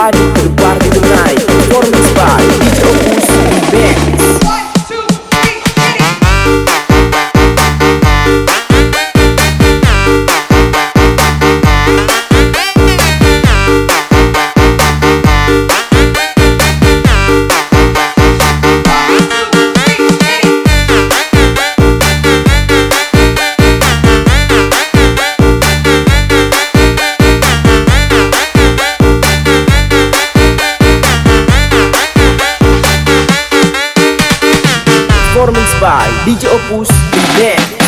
body Performance by DJ Opus The Band